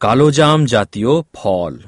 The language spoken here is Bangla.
কালোজাম জাতীয় ফল।